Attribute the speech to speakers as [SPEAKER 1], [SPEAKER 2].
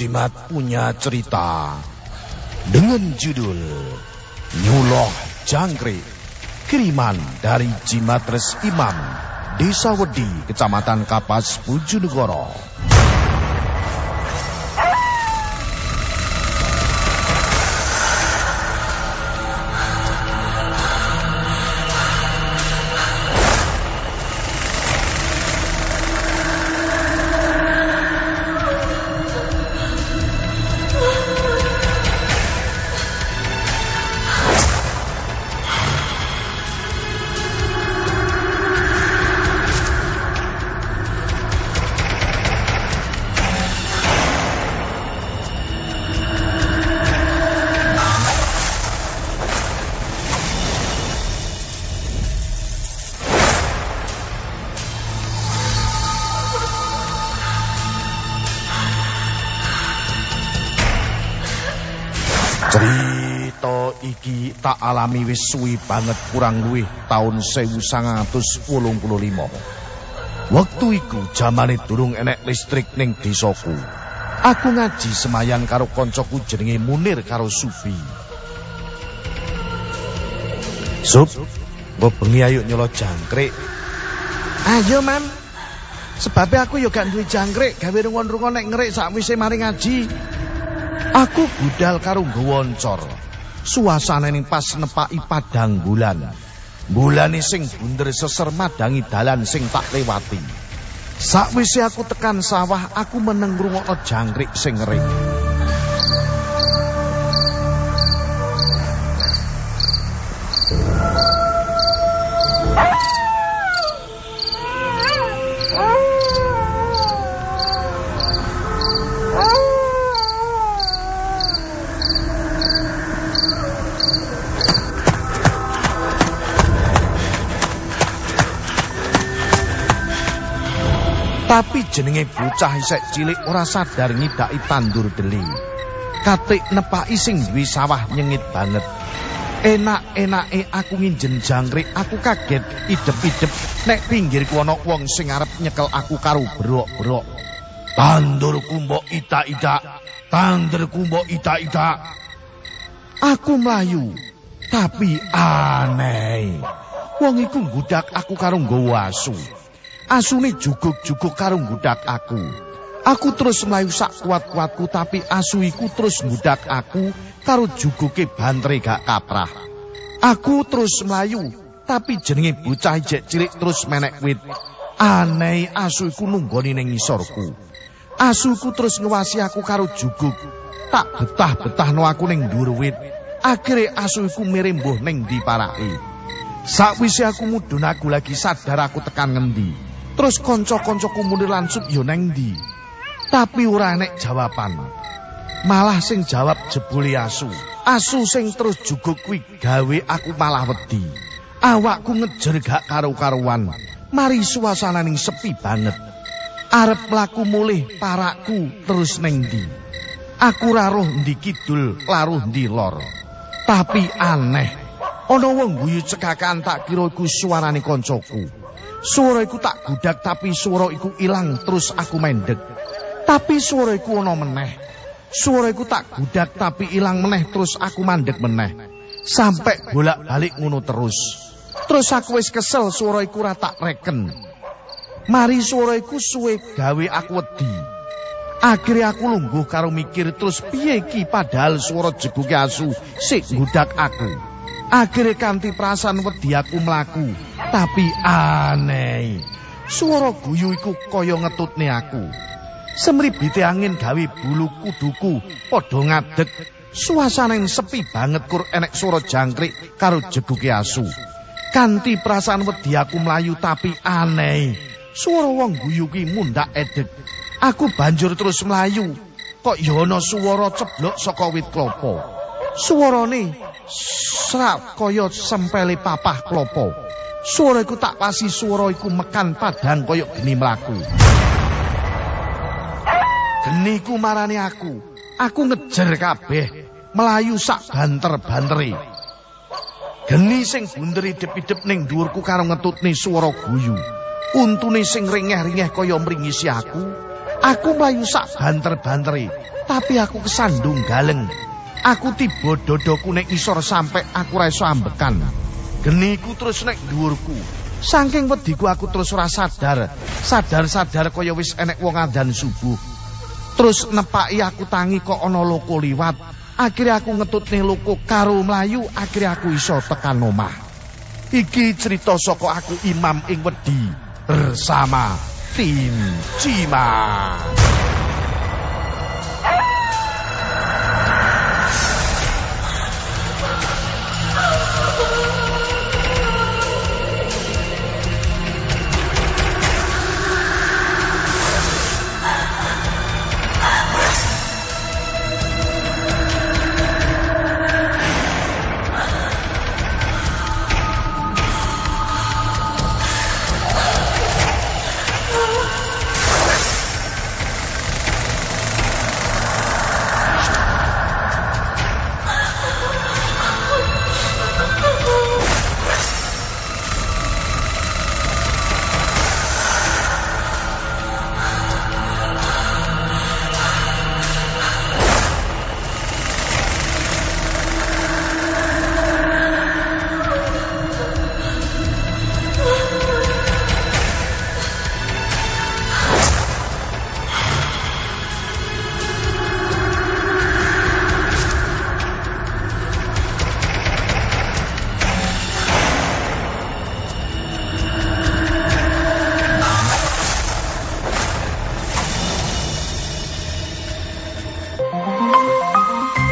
[SPEAKER 1] Jimat punya cerita dengan judul Nyuloh Jangkrik kiriman dari Jimatres Imam Desa Wedi Kecamatan Kapas Bojonegoro. Cerita iki tak alami wis suwi banget kurang luwih taun 1985. Waktu iku jamane durung enek listrik ning desaku. Aku ngaji semayan karo koncoku jenenge Munir karo Subi. Sup, mbok bengi ayo nyolo jangkrik. Ayo, Mam. Sebabnya aku yo gak duwe jangkrik gawe rungon-rungon nek ngerik sakwise mari ngaji. Aku budal karo nggowoncor. Suasane ning pas nepaki padang bulan. Bulane sing bunder seser madangi dalan sing tak lewati. Sakwise aku tekan sawah, aku meneng ngrungokno jangkrik sing ngering. Tapi jenenge bocah isek cilik ora sadar ngidaki tandur deli. Katik nepaki sing duwe sawah nyengit banget. Enak-enake aku nginjen jangkrik, aku kaget idep-idep nek pinggirku ana wong sing arep nyekel aku karo brok-brok. Tandurku mbok ita-ita, tandurku mbok ita-ita. Aku mlayu, tapi aneh. Wong iku nggudak aku karo nggawa asu. Asune juguk-juguk karo nggudak aku. Aku terus mlayu sak kuat-kuatku tapi asu iku terus nggudak aku karo juguke bantre gak kaprah. Aku terus mlayu tapi jenenge bocah ijek cilik terus menek wit. Aneh asu iku nunggoni ning ngisorku. Asuku terus ngewasi aku karo juguk. Tak betah-betahno aku ning dhuwur wit. Akhire asu iku mirembuh ning ndi parake. Sakwise aku mudhun aku lagi sadar aku tekan ngendi. Terus kanca-kancaku mundur langsung yo neng ndi. Tapi ora enek jawaban. Malah sing jawab jebule asu. Asu sing terus juguk kuwi gawe aku malah wedi. Awakku ngejer gak karo-karuan. Mari suasananing sepi banget. Arep mlaku mulih parakku terus neng ndi. Aku raruh ndi kidul, laruh ndi lor. Tapi aneh. Ana wong guyu cekakan tak kira iku suarane koncoku. Suara iku tak gudak tapi suara iku ilang terus aku mendek. Tapi suara iku ana meneh. Suara iku tak gudak tapi ilang meneh terus aku mandek meneh. Sampai bolak-balik ngono terus. Terus aku wis kesel suara iku ora tak reken. Mari suara iku suwe gawe aku wedi. Akhirnya aku lungguh karo mikir terus piye ki padahal suara jeguke asu sik gudak aku. Akhirnya kanti perasaan wedi aku mlaku. Tapi aneh. Suara guyu iku kaya ngetutne aku. Semribite angin gawe bulu kuduku padha ngadeg. Suasana yang sepi banget kur enek suara jangkrik karo jeguke asu. Kanti perasaan wedi aku melayu tapi aneh. Suara wong guyu ki mundak edeg. Aku banjur terus melayu. Kok yono suara ceblok saka wit klopo. Suarane serak kaya sempele papah klopo. Suara iku tak pasi suara iku mekan padang kaya geni mlaku. Geni ku marani aku. Aku ngejer kabeh. Melayu sak banter-banteri. Geni sing bunder idep-idep ning dhuwurku karo ngetutne swara guyu. Untune sing ringeh-ringeh kaya mringisi aku. Aku mlayu sak banter-banteri, tapi aku kesandung galeng. Aku tiba dodoku nek isor sampe aku ra iso ambekan. Geniku terus nek dhuwurku. Saking wediku aku terus ora sadar, sadar-sadar kaya wis enek wong adzan subuh. Terus nepaki aku tangi kok ana loko liwat. Akhirnya aku ngetutne loko karo mlayu, akhirnya aku iso tekan omah. Iki cerita saka aku Imam ing wedi bersama tim Cimat.